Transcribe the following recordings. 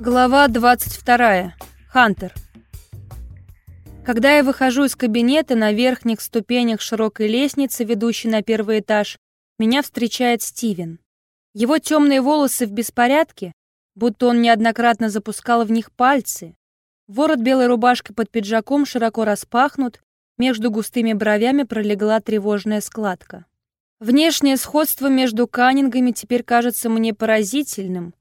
Глава 22. Хантер. Когда я выхожу из кабинета на верхних ступенях широкой лестницы, ведущей на первый этаж, меня встречает Стивен. Его темные волосы в беспорядке, будто он неоднократно запускал в них пальцы. Ворот белой рубашки под пиджаком широко распахнут, между густыми бровями пролегла тревожная складка. Внешнее сходство между Каннингами теперь кажется мне поразительным.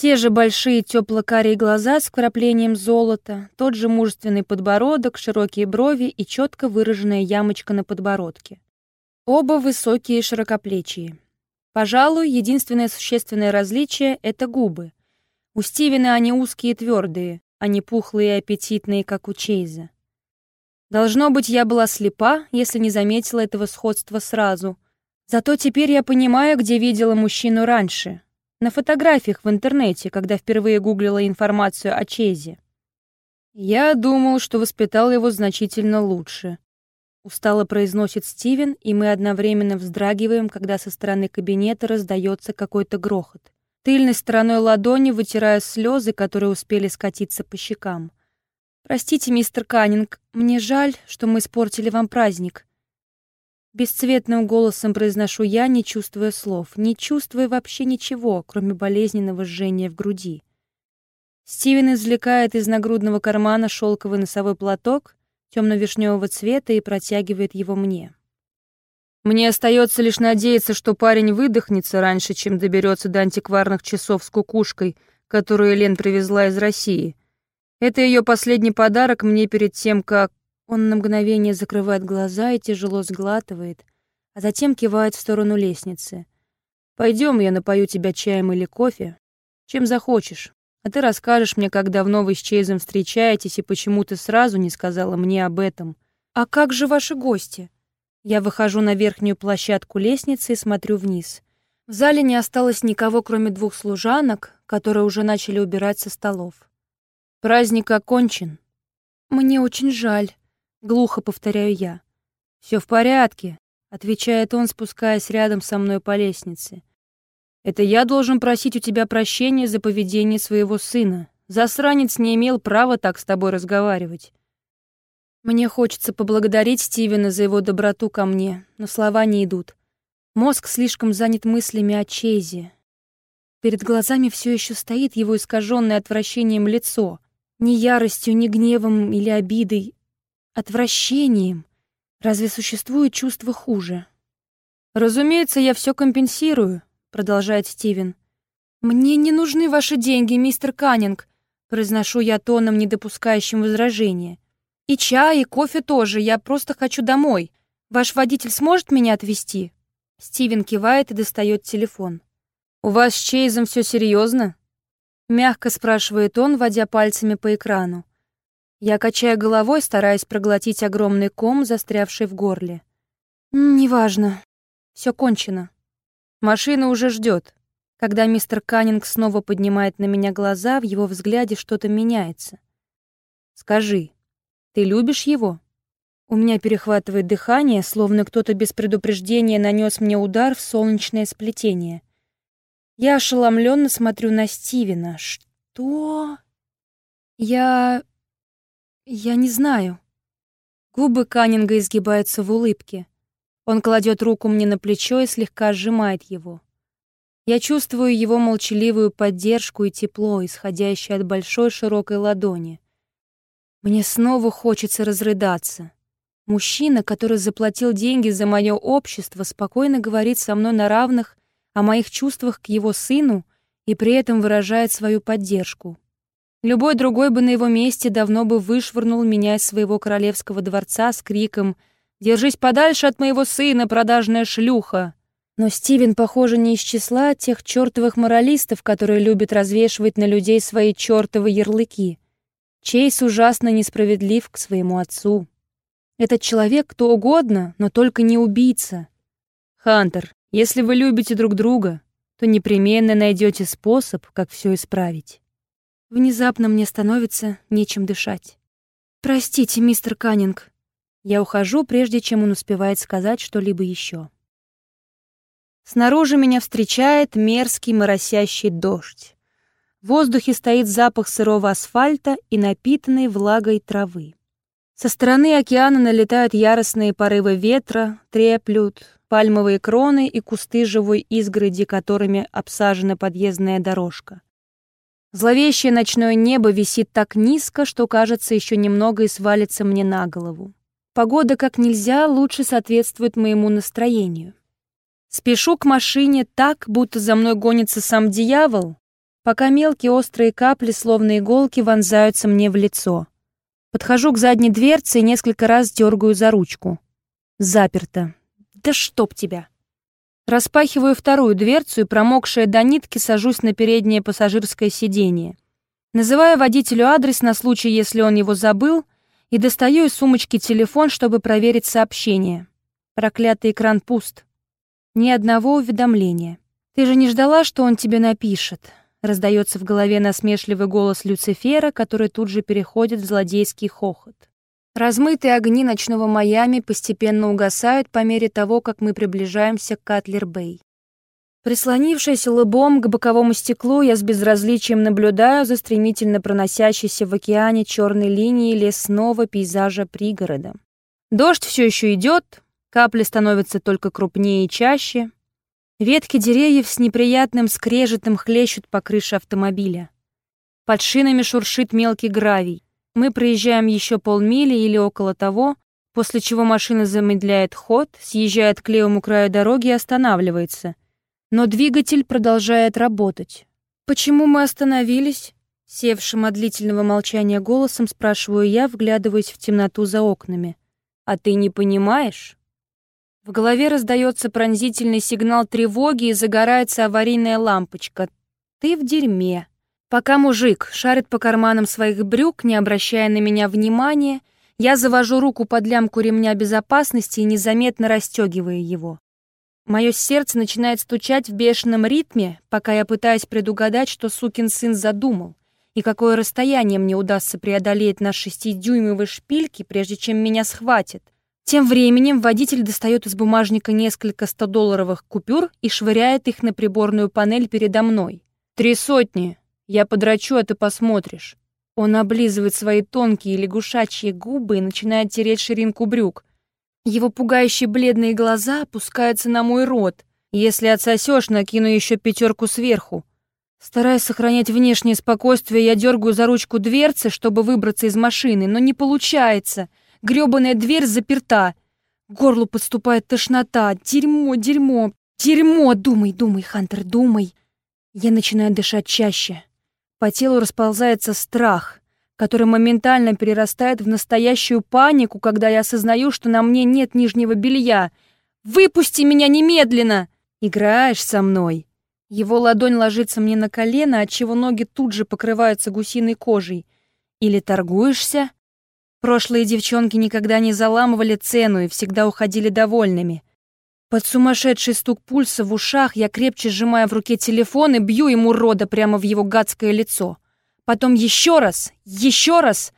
Те же большие тепло-карие глаза с вкраплением золота, тот же мужественный подбородок, широкие брови и четко выраженная ямочка на подбородке. Оба высокие широкоплечие. Пожалуй, единственное существенное различие — это губы. У Стивена они узкие и твердые, а не пухлые и аппетитные, как у Чейза. Должно быть, я была слепа, если не заметила этого сходства сразу. Зато теперь я понимаю, где видела мужчину раньше. На фотографиях в интернете, когда впервые гуглила информацию о Чезе. Я думал, что воспитал его значительно лучше. Устало произносит Стивен, и мы одновременно вздрагиваем, когда со стороны кабинета раздается какой-то грохот. Тыльной стороной ладони вытирая слезы, которые успели скатиться по щекам. «Простите, мистер Каннинг, мне жаль, что мы испортили вам праздник». Бесцветным голосом произношу я, не чувствуя слов, не чувствуя вообще ничего, кроме болезненного жжения в груди. Стивен извлекает из нагрудного кармана шелковый носовой платок темно-вишневого цвета и протягивает его мне. Мне остается лишь надеяться, что парень выдохнется раньше, чем доберется до антикварных часов с кукушкой, которую Лен привезла из России. Это ее последний подарок мне перед тем, как... Он на мгновение закрывает глаза и тяжело сглатывает, а затем кивает в сторону лестницы. Пойдем, я напою тебя чаем или кофе. Чем захочешь. А ты расскажешь мне, как давно вы с Чейзом встречаетесь и почему ты сразу не сказала мне об этом. А как же ваши гости? Я выхожу на верхнюю площадку лестницы и смотрю вниз. В зале не осталось никого, кроме двух служанок, которые уже начали убирать со столов. Праздник окончен. Мне очень жаль, глухо повторяю я. Все в порядке, отвечает он, спускаясь рядом со мной по лестнице. Это я должен просить у тебя прощения за поведение своего сына. Засранец не имел права так с тобой разговаривать. Мне хочется поблагодарить Стивена за его доброту ко мне, но слова не идут. Мозг слишком занят мыслями о Чейзе. Перед глазами все еще стоит его искаженное отвращением лицо. Ни яростью, ни гневом или обидой. Отвращением. Разве существует чувство хуже? «Разумеется, я все компенсирую», — продолжает Стивен. «Мне не нужны ваши деньги, мистер Каннинг», — произношу я тоном, не допускающим возражения. «И чай, и кофе тоже, я просто хочу домой. Ваш водитель сможет меня отвезти?» Стивен кивает и достает телефон. «У вас с Чейзом все серьезно? Мягко спрашивает он, водя пальцами по экрану. Я качаю головой, стараясь проглотить огромный ком, застрявший в горле. «Неважно. Все кончено. Машина уже ждет. Когда мистер Каннинг снова поднимает на меня глаза, в его взгляде что-то меняется. «Скажи, ты любишь его?» У меня перехватывает дыхание, словно кто-то без предупреждения нанес мне удар в солнечное сплетение. Я ошеломленно смотрю на Стивена. Что? Я... Я не знаю. Губы Каннинга изгибаются в улыбке. Он кладет руку мне на плечо и слегка сжимает его. Я чувствую его молчаливую поддержку и тепло, исходящее от большой широкой ладони. Мне снова хочется разрыдаться. Мужчина, который заплатил деньги за мое общество, спокойно говорит со мной на равных о моих чувствах к его сыну и при этом выражает свою поддержку. Любой другой бы на его месте давно бы вышвырнул меня из своего королевского дворца с криком «Держись подальше от моего сына, продажная шлюха!» Но Стивен, похоже, не из числа тех чертовых моралистов, которые любят развешивать на людей свои чертовы ярлыки. Чейз ужасно несправедлив к своему отцу. Этот человек кто угодно, но только не убийца. Хантер, если вы любите друг друга, то непременно найдете способ, как все исправить. Внезапно мне становится нечем дышать. Простите, мистер Каннинг. Я ухожу, прежде чем он успевает сказать что-либо еще. Снаружи меня встречает мерзкий моросящий дождь. В воздухе стоит запах сырого асфальта и напитанной влагой травы. Со стороны океана налетают яростные порывы ветра, треплют пальмовые кроны и кусты живой изгороди, которыми обсажена подъездная дорожка. Зловещее ночное небо висит так низко, что, кажется, еще немного и свалится мне на голову. Погода как нельзя лучше соответствует моему настроению. Спешу к машине так, будто за мной гонится сам дьявол, пока мелкие острые капли, словно иголки, вонзаются мне в лицо. Подхожу к задней дверце и несколько раз дергаю за ручку. Заперто. Да чтоб тебя! Распахиваю вторую дверцу и, промокшая до нитки, сажусь на переднее пассажирское сиденье. Называю водителю адрес на случай, если он его забыл, и достаю из сумочки телефон, чтобы проверить сообщение. Проклятый экран пуст. Ни одного уведомления. «Ты же не ждала, что он тебе напишет?» Раздается в голове насмешливый голос Люцифера, который тут же переходит в злодейский хохот. Размытые огни ночного Майами постепенно угасают по мере того, как мы приближаемся к Катлер-Бэй. Прислонившись лбом к боковому стеклу, я с безразличием наблюдаю за стремительно проносящейся в океане черной линией лесного пейзажа пригорода. Дождь все еще идет, Капли становятся только крупнее и чаще. Ветки деревьев с неприятным скрежетом хлещут по крыше автомобиля. Под шинами шуршит мелкий гравий. Мы проезжаем еще полмили или около того, после чего машина замедляет ход, съезжает к левому краю дороги и останавливается. Но двигатель продолжает работать. «Почему мы остановились?» Севшим от длительного молчания голосом спрашиваю я, вглядываясь в темноту за окнами. «А ты не понимаешь?» В голове раздается пронзительный сигнал тревоги и загорается аварийная лампочка. Ты в дерьме. Пока мужик шарит по карманам своих брюк, не обращая на меня внимания, я завожу руку под лямку ремня безопасности и незаметно расстегиваю его. Мое сердце начинает стучать в бешеном ритме, пока я пытаюсь предугадать, что сукин сын задумал, и какое расстояние мне удастся преодолеть на шестидюймовой шпильке, прежде чем меня схватят. Тем временем водитель достает из бумажника несколько 100-долларовых купюр и швыряет их на приборную панель передо мной. «Три сотни. Я подрачу, а ты посмотришь». Он облизывает свои тонкие лягушачьи губы и начинает тереть ширинку брюк. Его пугающие бледные глаза опускаются на мой рот. Если отсосешь, накину еще пятерку сверху. Стараясь сохранять внешнее спокойствие, я дергаю за ручку дверцы, чтобы выбраться из машины, но не получается — грёбаная дверь заперта. К горлу подступает тошнота. Дерьмо, дерьмо, дерьмо. Думай, думай, Хантер, думай. Я начинаю дышать чаще. По телу расползается страх, который моментально перерастает в настоящую панику, когда я осознаю, что на мне нет нижнего белья. «Выпусти меня немедленно!» «Играешь со мной?» Его ладонь ложится мне на колено, отчего ноги тут же покрываются гусиной кожей. «Или торгуешься?» Прошлые девчонки никогда не заламывали цену и всегда уходили довольными. Под сумасшедший стук пульса в ушах я крепче сжимаю в руке телефон и бью ему рода прямо в его гадское лицо. Потом еще раз, еще раз.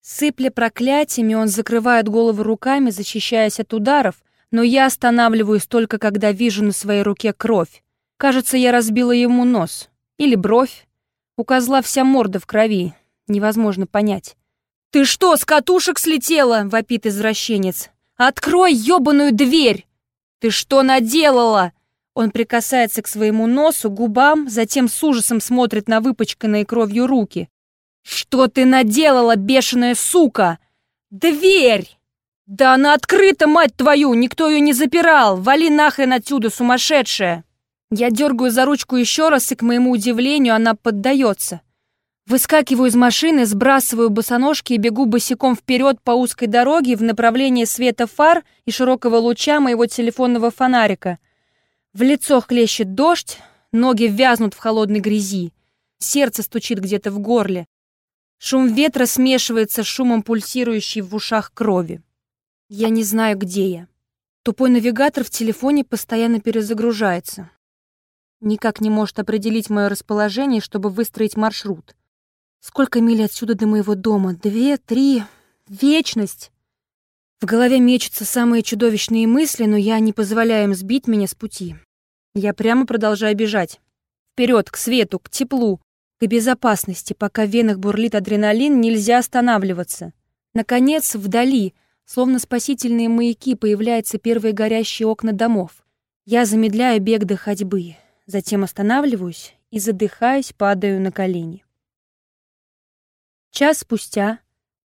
Сыпля проклятиями, он закрывает голову руками, защищаясь от ударов, но я останавливаюсь только когда вижу на своей руке кровь. Кажется, я разбила ему нос. Или бровь. У козла вся морда в крови. Невозможно понять. «Ты что, с катушек слетела?» — вопит извращенец. «Открой ёбаную дверь!» «Ты что наделала?» Он прикасается к своему носу, губам, затем с ужасом смотрит на выпачканные кровью руки. «Что ты наделала, бешеная сука?» «Дверь!» «Да она открыта, мать твою! Никто ее не запирал! Вали нахрен отсюда, сумасшедшая!» Я дергаю за ручку еще раз, и, к моему удивлению, она поддается. Выскакиваю из машины, сбрасываю босоножки и бегу босиком вперед по узкой дороге в направлении света фар и широкого луча моего телефонного фонарика. В лицо хлещет дождь, ноги вязнут в холодной грязи. Сердце стучит где-то в горле. Шум ветра смешивается с шумом пульсирующей в ушах крови. Я не знаю, где я. Тупой навигатор в телефоне постоянно перезагружается. Никак не может определить мое расположение, чтобы выстроить маршрут. Сколько миль отсюда до моего дома? Две, три... Вечность! В голове мечутся самые чудовищные мысли, но я не позволяю им сбить меня с пути. Я прямо продолжаю бежать. Вперед, к свету, к теплу. К безопасности, пока в венах бурлит адреналин, нельзя останавливаться. Наконец, вдали, словно спасительные маяки, появляются первые горящие окна домов. Я замедляю бег до ходьбы, затем останавливаюсь и, задыхаясь, падаю на колени. Час спустя,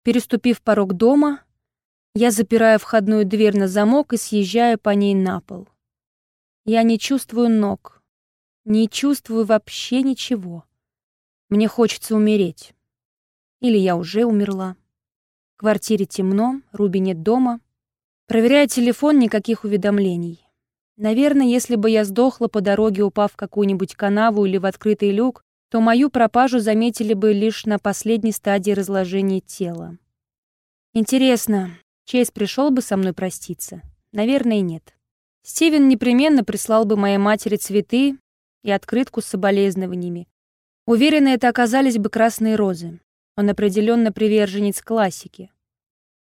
переступив порог дома, я запираю входную дверь на замок и съезжаю по ней на пол. Я не чувствую ног, не чувствую вообще ничего. Мне хочется умереть. Или я уже умерла. В квартире темно, Руби нет дома. Проверяю телефон, никаких уведомлений. Наверное, если бы я сдохла по дороге, упав в какую-нибудь канаву или в открытый люк, то мою пропажу заметили бы лишь на последней стадии разложения тела. Интересно, Чейз пришел бы со мной проститься? Наверное, нет. Стивен непременно прислал бы моей матери цветы и открытку с соболезнованиями, Уверена, это оказались бы красные розы. Он определенно приверженец классики.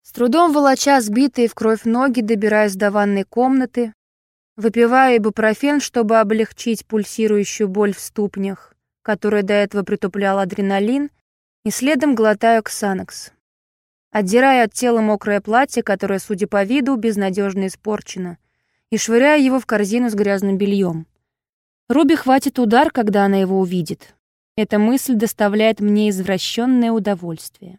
С трудом волоча сбитые в кровь ноги, добираюсь до ванной комнаты, выпиваю ибупрофен, чтобы облегчить пульсирующую боль в ступнях, которая до этого притуплял адреналин, и следом глотаю ксанокс. Отдираю от тела мокрое платье, которое, судя по виду, безнадежно испорчено, и швыряю его в корзину с грязным бельем. Руби хватит удар, когда она его увидит. Эта мысль доставляет мне извращенное удовольствие.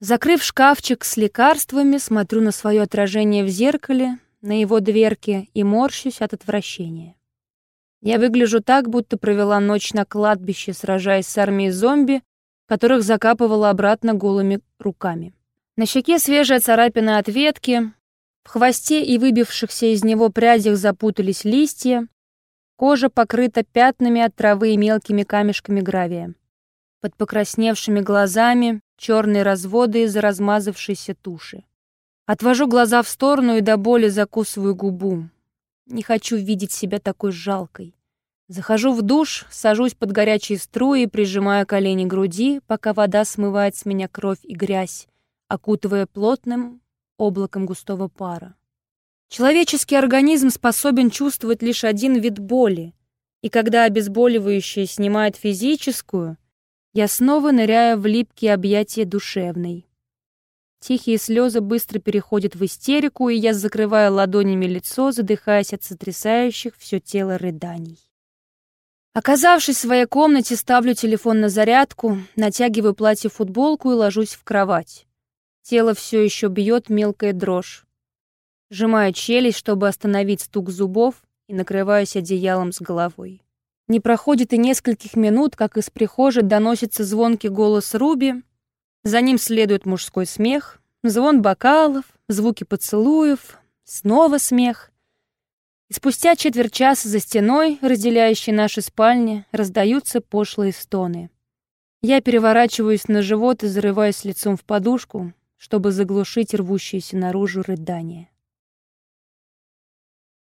Закрыв шкафчик с лекарствами, смотрю на свое отражение в зеркале, на его дверке и морщусь от отвращения. Я выгляжу так, будто провела ночь на кладбище, сражаясь с армией зомби, которых закапывала обратно голыми руками. На щеке свежая царапина от ветки, в хвосте и выбившихся из него прядях запутались листья, Кожа покрыта пятнами от травы и мелкими камешками гравия. Под покрасневшими глазами черные разводы из-за размазавшейся туши. Отвожу глаза в сторону и до боли закусываю губу. Не хочу видеть себя такой жалкой. Захожу в душ, сажусь под горячие струи и прижимаю колени к груди, пока вода смывает с меня кровь и грязь, окутывая плотным облаком густого пара. Человеческий организм способен чувствовать лишь один вид боли, и когда обезболивающее снимает физическую, я снова ныряю в липкие объятия душевной. Тихие слезы быстро переходят в истерику, и я закрываю ладонями лицо, задыхаясь от сотрясающих все тело рыданий. Оказавшись в своей комнате, ставлю телефон на зарядку, натягиваю платье-футболку и ложусь в кровать. Тело все еще бьет мелкая дрожь. Сжимаю челюсть, чтобы остановить стук зубов, и накрываюсь одеялом с головой. Не проходит и нескольких минут, как из прихожей доносится звонкий голос Руби, за ним следует мужской смех, звон бокалов, звуки поцелуев, снова смех. И спустя четверть часа за стеной, разделяющей наши спальни, раздаются пошлые стоны. Я переворачиваюсь на живот и зарываюсь лицом в подушку, чтобы заглушить рвущиеся наружу рыдания.